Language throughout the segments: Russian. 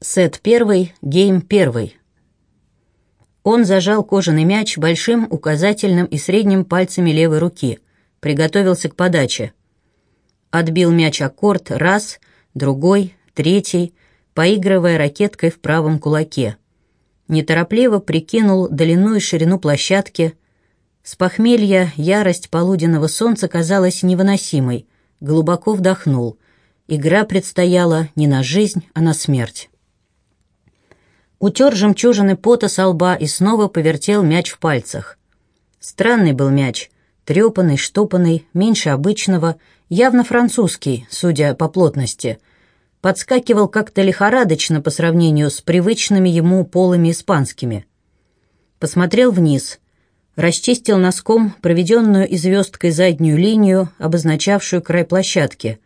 Сет первый, гейм первый. Он зажал кожаный мяч большим, указательным и средним пальцами левой руки. Приготовился к подаче. Отбил мяч аккорд раз, другой, третий, поигрывая ракеткой в правом кулаке. Неторопливо прикинул длину и ширину площадки. С похмелья ярость полуденного солнца казалась невыносимой. Глубоко вдохнул. Игра предстояла не на жизнь, а на смерть утер жемчужины пота со лба и снова повертел мяч в пальцах. Странный был мяч, трепанный, штопанный, меньше обычного, явно французский, судя по плотности. Подскакивал как-то лихорадочно по сравнению с привычными ему полыми испанскими. Посмотрел вниз, расчистил носком проведенную и заднюю линию, обозначавшую край площадки.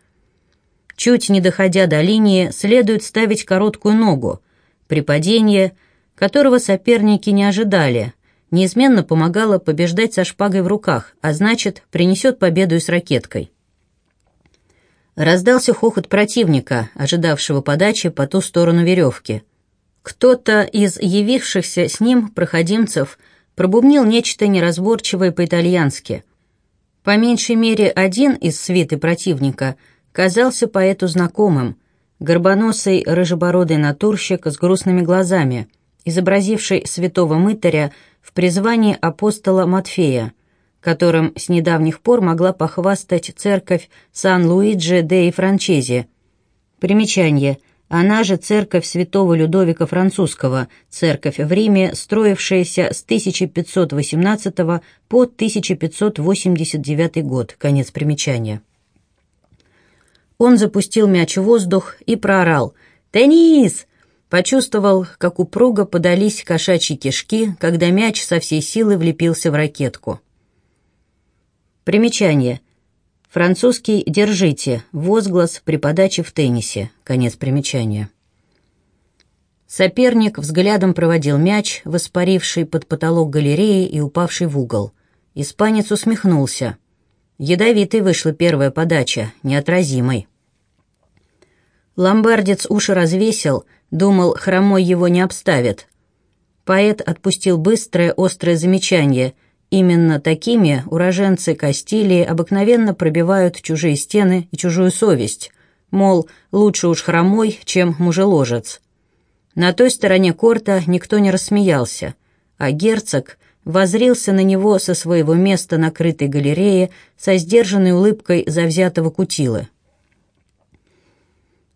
Чуть не доходя до линии, следует ставить короткую ногу — при падении, которого соперники не ожидали, неизменно помогала побеждать со шпагой в руках, а значит, принесет победу и с ракеткой. Раздался хохот противника, ожидавшего подачи по ту сторону веревки. Кто-то из явившихся с ним проходимцев пробубнил нечто неразборчивое по-итальянски. По меньшей мере один из свиты противника казался поэту знакомым, горбоносый рыжебородый натурщик с грустными глазами, изобразивший святого мытаря в призвании апостола Матфея, которым с недавних пор могла похвастать церковь Сан-Луиджи де Франчези. Примечание. Она же церковь святого Людовика Французского, церковь в Риме, строившаяся с 1518 по 1589 год. Конец примечания. Он запустил мяч в воздух и проорал «Теннис!». Почувствовал, как упруго подались кошачьи кишки, когда мяч со всей силы влепился в ракетку. Примечание. Французский «держите» — возглас при подаче в теннисе. Конец примечания. Соперник взглядом проводил мяч, воспаривший под потолок галереи и упавший в угол. Испанец усмехнулся. Ядовитой вышла первая подача, неотразимой. Ломбардец уши развесил, думал, хромой его не обставит. Поэт отпустил быстрое, острое замечание. Именно такими уроженцы Кастилии обыкновенно пробивают чужие стены и чужую совесть. Мол, лучше уж хромой, чем мужеложец. На той стороне корта никто не рассмеялся, а герцог возрился на него со своего места на крытой галерее со сдержанной улыбкой завзятого кутилы.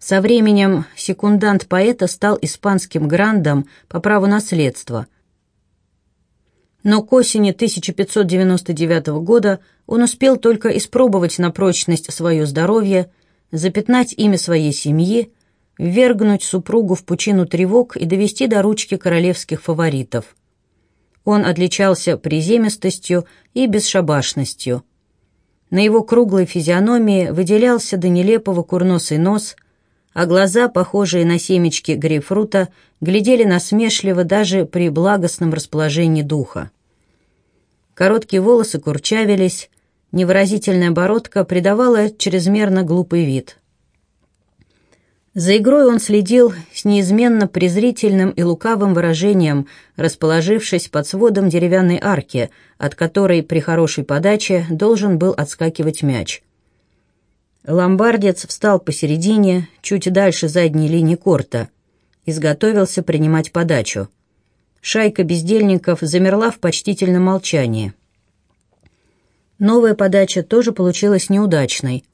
Со временем секундант поэта стал испанским грандом по праву наследства. Но к осени 1599 года он успел только испробовать на прочность свое здоровье, запятнать имя своей семьи, ввергнуть супругу в пучину тревог и довести до ручки королевских фаворитов. Он отличался приземистостью и бесшабашностью. На его круглой физиономии выделялся до нелепого курносый нос, а глаза, похожие на семечки грейпфрута, глядели насмешливо даже при благостном расположении духа. Короткие волосы курчавились, невыразительная бородка придавала чрезмерно глупый вид. За игрой он следил с неизменно презрительным и лукавым выражением, расположившись под сводом деревянной арки, от которой при хорошей подаче должен был отскакивать мяч – Ломбардец встал посередине, чуть дальше задней линии корта, изготовился принимать подачу. Шайка бездельников замерла в почтительном молчании. Новая подача тоже получилась неудачной.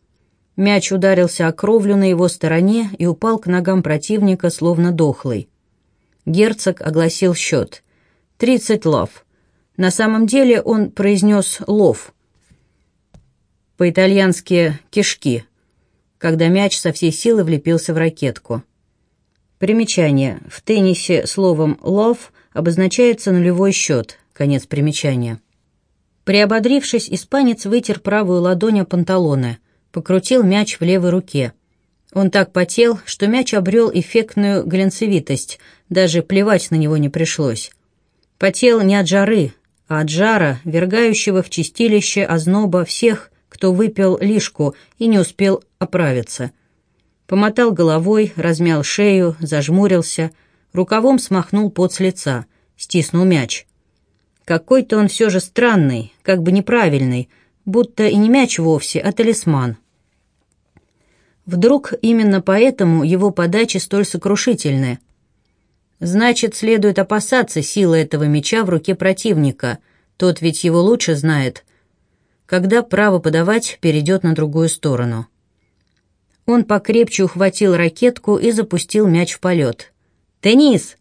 Мяч ударился о кровлю на его стороне и упал к ногам противника, словно дохлый. Герцог огласил счет. «Тридцать лов». На самом деле он произнес «лов», по-итальянски «кишки», когда мяч со всей силы влепился в ракетку. Примечание. В теннисе словом «лов» обозначается нулевой счет. Конец примечания. Приободрившись, испанец вытер правую ладонь о панталоны, покрутил мяч в левой руке. Он так потел, что мяч обрел эффектную глянцевитость, даже плевать на него не пришлось. Потел не от жары, а от жара, вергающего в чистилище озноба всех, кто выпил лишку и не успел оправиться. Помотал головой, размял шею, зажмурился, рукавом смахнул пот с лица, стиснул мяч. Какой-то он все же странный, как бы неправильный, будто и не мяч вовсе, а талисман. Вдруг именно поэтому его подачи столь сокрушительны. Значит, следует опасаться силы этого мяча в руке противника, тот ведь его лучше знает, когда право подавать перейдет на другую сторону. Он покрепче ухватил ракетку и запустил мяч в полет. «Теннис!»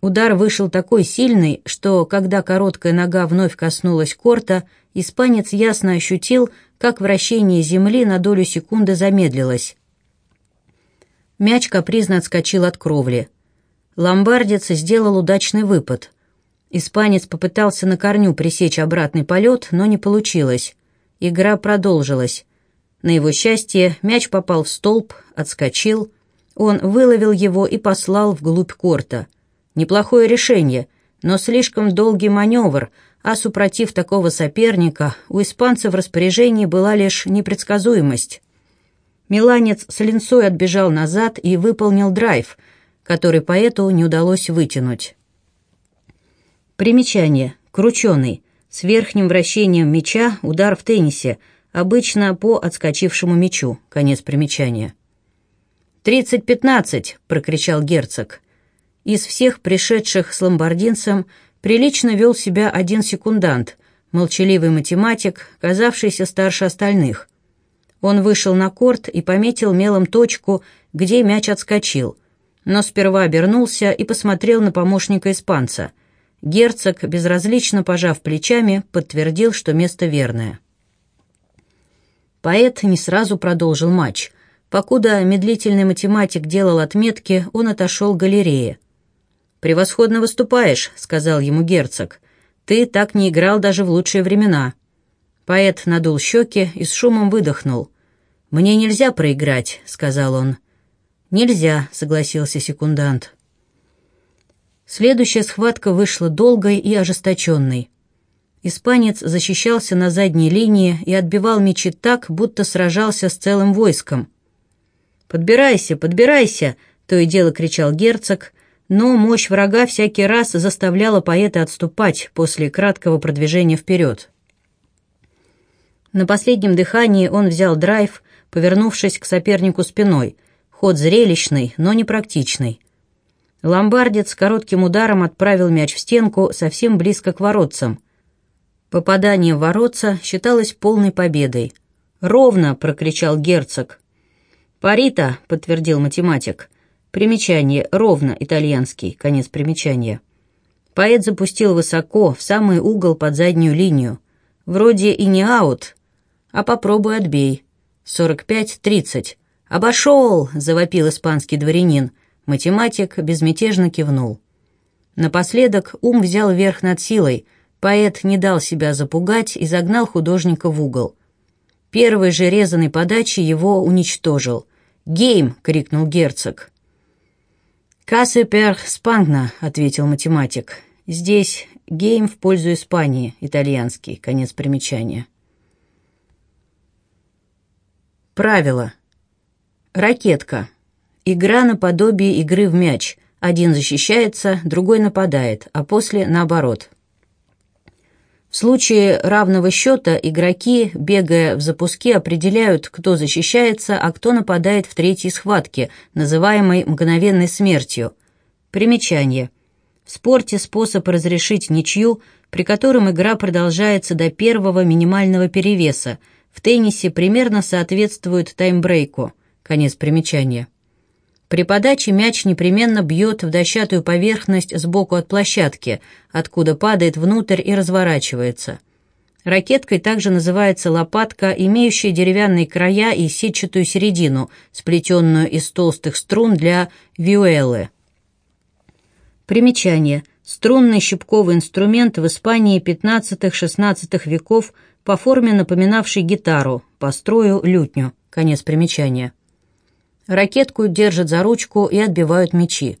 Удар вышел такой сильный, что, когда короткая нога вновь коснулась корта, испанец ясно ощутил, как вращение земли на долю секунды замедлилось. Мяч капризно отскочил от кровли. Ломбардец сделал удачный выпад. Испанец попытался на корню пресечь обратный полет, но не получилось. Игра продолжилась. На его счастье мяч попал в столб, отскочил. Он выловил его и послал вглубь корта — Неплохое решение, но слишком долгий маневр, а супротив такого соперника у испанца в распоряжении была лишь непредсказуемость. Миланец с линцой отбежал назад и выполнил драйв, который поэту не удалось вытянуть. Примечание. Крученый. С верхним вращением мяча удар в теннисе, обычно по отскочившему мячу. Конец примечания. «Тридцать пятнадцать!» — прокричал герцог. Из всех пришедших с ломбардинцем прилично вел себя один секундант, молчаливый математик, казавшийся старше остальных. Он вышел на корт и пометил мелом точку, где мяч отскочил, но сперва обернулся и посмотрел на помощника испанца. Герцог, безразлично пожав плечами, подтвердил, что место верное. Поэт не сразу продолжил матч. Покуда медлительный математик делал отметки, он отошел к галерее. «Превосходно выступаешь», — сказал ему герцог. «Ты так не играл даже в лучшие времена». Поэт надул щеки и с шумом выдохнул. «Мне нельзя проиграть», — сказал он. «Нельзя», — согласился секундант. Следующая схватка вышла долгой и ожесточенной. Испанец защищался на задней линии и отбивал мячи так, будто сражался с целым войском. «Подбирайся, подбирайся!» — то и дело кричал герцог, но мощь врага всякий раз заставляла поэта отступать после краткого продвижения вперед. На последнем дыхании он взял драйв, повернувшись к сопернику спиной. Ход зрелищный, но непрактичный. Ломбардец коротким ударом отправил мяч в стенку совсем близко к воротцам. Попадание в воротца считалось полной победой. «Ровно!» — прокричал герцог. «Парита!» — подтвердил математик. Примечание ровно итальянский, конец примечания. Поэт запустил высоко, в самый угол под заднюю линию. Вроде и не аут, а попробуй отбей. 45-30. «Обошел!» — завопил испанский дворянин. Математик безмятежно кивнул. Напоследок ум взял верх над силой. Поэт не дал себя запугать и загнал художника в угол. Первой же резаной подачи его уничтожил. «Гейм!» — крикнул герцог. «Кассе пер спангна», — ответил математик. «Здесь гейм в пользу Испании, итальянский, конец примечания». Правило. Ракетка. Игра наподобие игры в мяч. Один защищается, другой нападает, а после наоборот. В случае равного счета игроки, бегая в запуске, определяют, кто защищается, а кто нападает в третьей схватке, называемой мгновенной смертью. Примечание. В спорте способ разрешить ничью, при котором игра продолжается до первого минимального перевеса, в теннисе примерно соответствует таймбрейку. Конец примечания. При подаче мяч непременно бьет в дощатую поверхность сбоку от площадки, откуда падает внутрь и разворачивается. Ракеткой также называется лопатка, имеющая деревянные края и сетчатую середину, сплетенную из толстых струн для виуэллы. Примечание. Струнный щипковый инструмент в Испании XV-XVI веков по форме напоминавший гитару, по строю лютню. Конец примечания. Ракетку держат за ручку и отбивают мячи.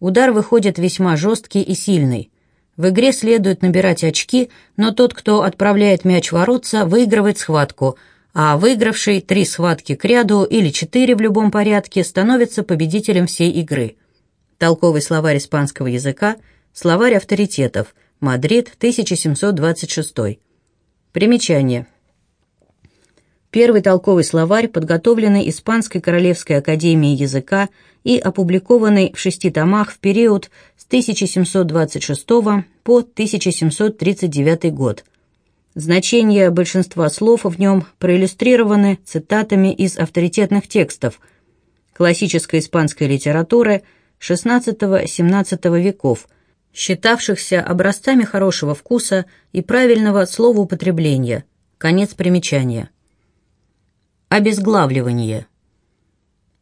Удар выходит весьма жесткий и сильный. В игре следует набирать очки, но тот, кто отправляет мяч воротца, выигрывает схватку, а выигравший три схватки к ряду или четыре в любом порядке становится победителем всей игры. Толковый словарь испанского языка, словарь авторитетов, Мадрид, 1726. Примечание. Первый толковый словарь, подготовленный Испанской Королевской Академией Языка и опубликованный в шести томах в период с 1726 по 1739 год. Значения большинства слов в нем проиллюстрированы цитатами из авторитетных текстов классической испанской литературы XVI-XVII веков, считавшихся образцами хорошего вкуса и правильного словоупотребления. Конец примечания. Обезглавливание.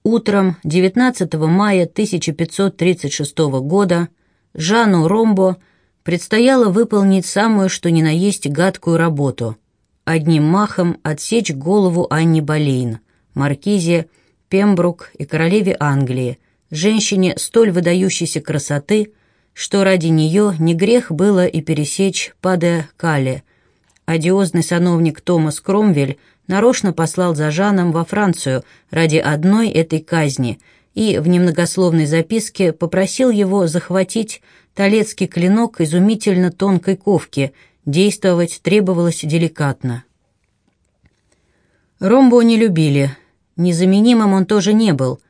Утром 19 мая 1536 года Жану Ромбо предстояло выполнить самую что ни на есть гадкую работу – одним махом отсечь голову Анни Болейн, маркизе Пембрук и королеве Англии, женщине столь выдающейся красоты, что ради нее не грех было и пересечь Паде Кале. Одиозный сановник Томас Кромвель нарочно послал за Жаном во Францию ради одной этой казни и в немногословной записке попросил его захватить талецкий клинок изумительно тонкой ковки, действовать требовалось деликатно. Ромбо не любили, незаменимым он тоже не был.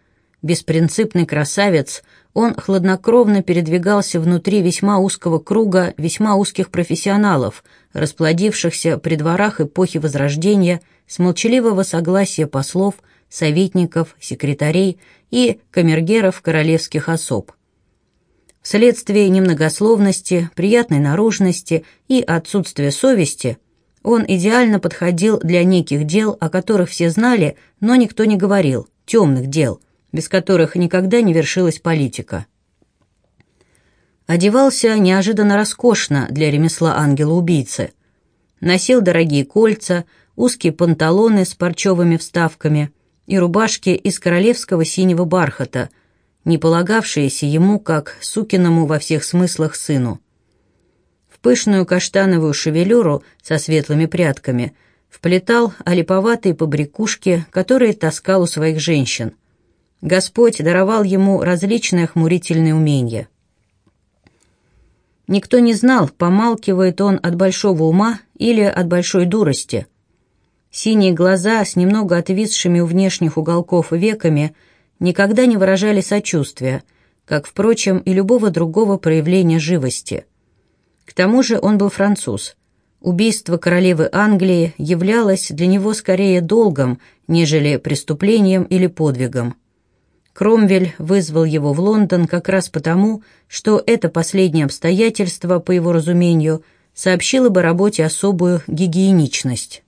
Беспринципный красавец, он хладнокровно передвигался внутри весьма узкого круга весьма узких профессионалов, расплодившихся при дворах эпохи Возрождения с молчаливого согласия послов, советников, секретарей и камергеров королевских особ. Вследствие немногословности, приятной наружности и отсутствия совести он идеально подходил для неких дел, о которых все знали, но никто не говорил, темных дел, без которых никогда не вершилась политика. Одевался неожиданно роскошно для ремесла ангела-убийцы. Носил дорогие кольца – узкие панталоны с парчевыми вставками и рубашки из королевского синего бархата, не полагавшиеся ему как сукиному во всех смыслах сыну. В пышную каштановую шевелюру со светлыми прядками вплетал олиповатые побрякушки, которые таскал у своих женщин. Господь даровал ему различные охмурительные умения. Никто не знал, помалкивает он от большого ума или от большой дурости – Синие глаза с немного отвисшими у внешних уголков веками никогда не выражали сочувствия, как, впрочем, и любого другого проявления живости. К тому же он был француз. Убийство королевы Англии являлось для него скорее долгом, нежели преступлением или подвигом. Кромвель вызвал его в Лондон как раз потому, что это последнее обстоятельство, по его разумению, сообщило бы работе особую гигиеничность.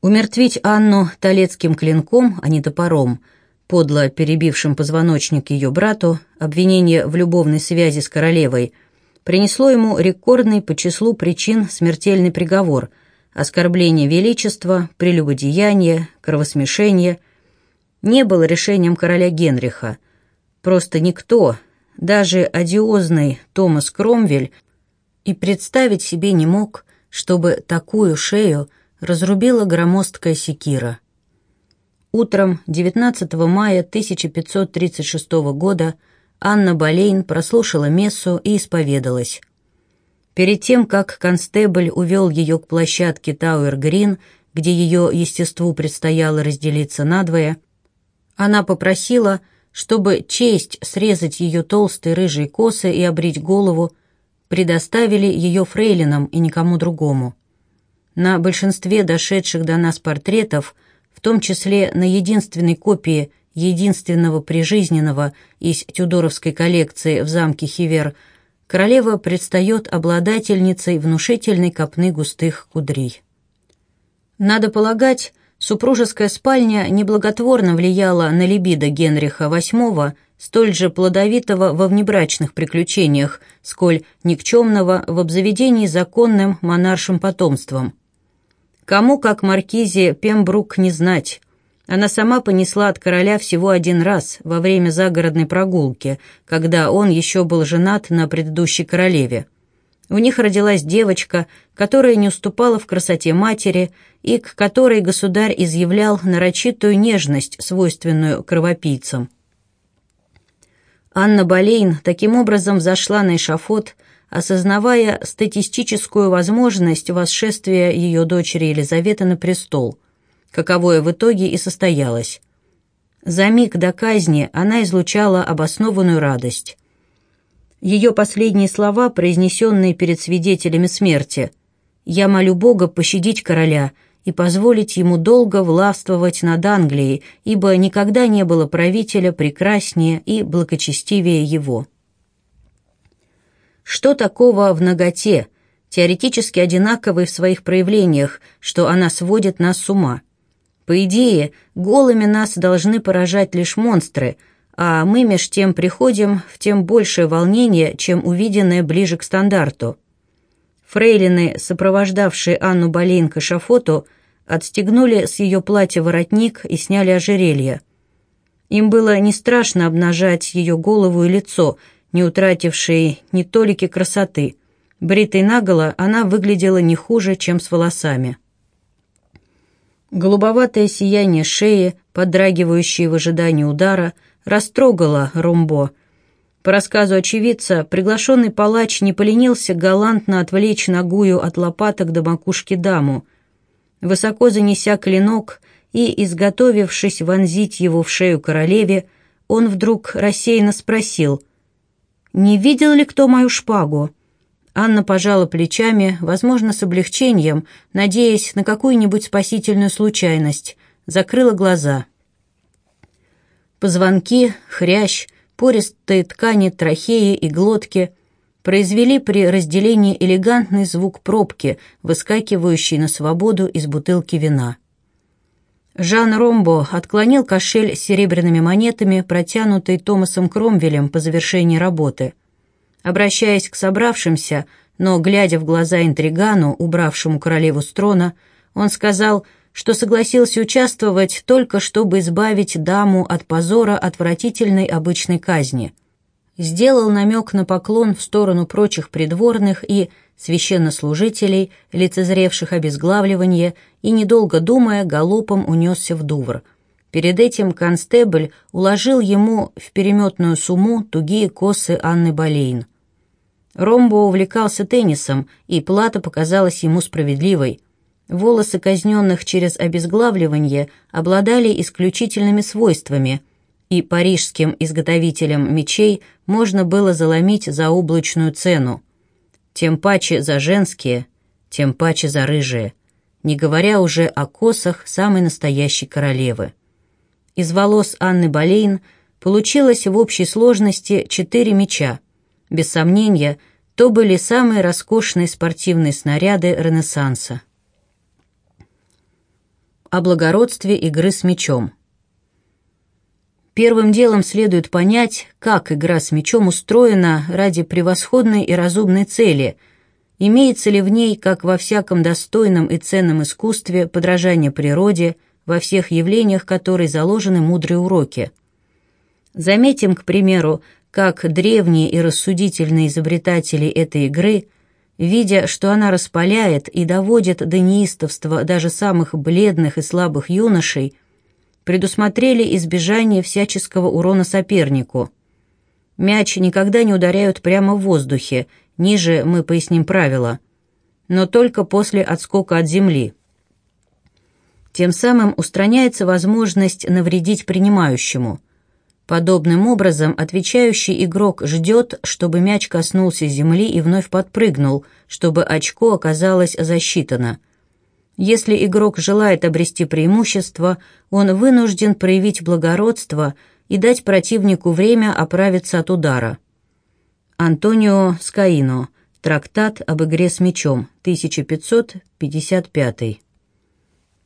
Умертвить Анну талецким клинком, а не топором, подло перебившим позвоночник ее брату, обвинение в любовной связи с королевой, принесло ему рекордный по числу причин смертельный приговор – оскорбление величества, прелюбодеяние, кровосмешение – не было решением короля Генриха. Просто никто, даже одиозный Томас Кромвель, и представить себе не мог, чтобы такую шею – разрубила громоздкая секира. Утром 19 мая 1536 года Анна Болейн прослушала мессу и исповедалась. Перед тем, как констебль увел ее к площадке Тауэр-Грин, где ее естеству предстояло разделиться надвое, она попросила, чтобы честь срезать ее толстые рыжие косы и обрить голову предоставили ее фрейлинам и никому другому. На большинстве дошедших до нас портретов, в том числе на единственной копии единственного прижизненного из тюдоровской коллекции в замке Хивер, королева предстает обладательницей внушительной копны густых кудрей. Надо полагать, супружеская спальня неблаготворно влияла на либидо Генриха VIII, столь же плодовитого во внебрачных приключениях, сколь никчемного в обзаведении законным монаршим потомством – Кому, как маркизе Пембрук, не знать. Она сама понесла от короля всего один раз во время загородной прогулки, когда он еще был женат на предыдущей королеве. У них родилась девочка, которая не уступала в красоте матери и к которой государь изъявлял нарочитую нежность, свойственную кровопийцам. Анна Болейн таким образом взошла на эшафот, осознавая статистическую возможность восшествия ее дочери Елизаветы на престол, каковое в итоге и состоялось. За миг до казни она излучала обоснованную радость. Ее последние слова, произнесенные перед свидетелями смерти «Я молю Бога пощадить короля», и позволить ему долго властвовать над Англией, ибо никогда не было правителя прекраснее и благочестивее его. Что такого в ноготе, теоретически одинаковой в своих проявлениях, что она сводит нас с ума? По идее, голыми нас должны поражать лишь монстры, а мы меж тем приходим в тем большее волнение, чем увиденное ближе к стандарту. Фрейлины, сопровождавшие Анну Болейн к эшафоту, отстегнули с ее платья воротник и сняли ожерелье. Им было не страшно обнажать ее голову и лицо, не утратившие ни толики красоты. Бритой наголо она выглядела не хуже, чем с волосами. Голубоватое сияние шеи, подрагивающее в ожидании удара, растрогало Румбо. По рассказу очевидца, приглашенный палач не поленился галантно отвлечь ногую от лопаток до макушки даму. Высоко занеся клинок и, изготовившись вонзить его в шею королеве, он вдруг рассеянно спросил — «Не видел ли кто мою шпагу?» Анна пожала плечами, возможно, с облегчением, надеясь на какую-нибудь спасительную случайность, закрыла глаза. Позвонки, хрящ, пористые ткани трахеи и глотки произвели при разделении элегантный звук пробки, выскакивающей на свободу из бутылки вина. Жан Ромбо отклонил кошель с серебряными монетами, протянутый Томасом Кромвелем по завершении работы. Обращаясь к собравшимся, но глядя в глаза интригану, убравшему королеву с трона, он сказал, что согласился участвовать только чтобы избавить даму от позора отвратительной обычной казни. Сделал намек на поклон в сторону прочих придворных и, священнослужителей, лицезревших обезглавливание, и, недолго думая, галопом унесся в Дувр. Перед этим констебль уложил ему в переметную сумму тугие косы Анны Болейн. Ромбо увлекался теннисом, и плата показалась ему справедливой. Волосы казненных через обезглавливание обладали исключительными свойствами, и парижским изготовителям мечей можно было заломить за облачную цену тем паче за женские, тем паче за рыжие, не говоря уже о косах самой настоящей королевы. Из волос Анны Болейн получилось в общей сложности четыре меча. Без сомнения, то были самые роскошные спортивные снаряды Ренессанса. О благородстве игры с мечом – Первым делом следует понять, как игра с мечом устроена ради превосходной и разумной цели, имеется ли в ней, как во всяком достойном и ценном искусстве, подражание природе, во всех явлениях которой заложены мудрые уроки. Заметим, к примеру, как древние и рассудительные изобретатели этой игры, видя, что она распаляет и доводит до неистовства даже самых бледных и слабых юношей, предусмотрели избежание всяческого урона сопернику. Мяч никогда не ударяют прямо в воздухе, ниже мы поясним правила, но только после отскока от земли. Тем самым устраняется возможность навредить принимающему. Подобным образом отвечающий игрок ждет, чтобы мяч коснулся земли и вновь подпрыгнул, чтобы очко оказалось засчитано – если игрок желает обрести преимущество, он вынужден проявить благородство и дать противнику время оправиться от удара. Антонио Скаино. Трактат об игре с мечом. 1555.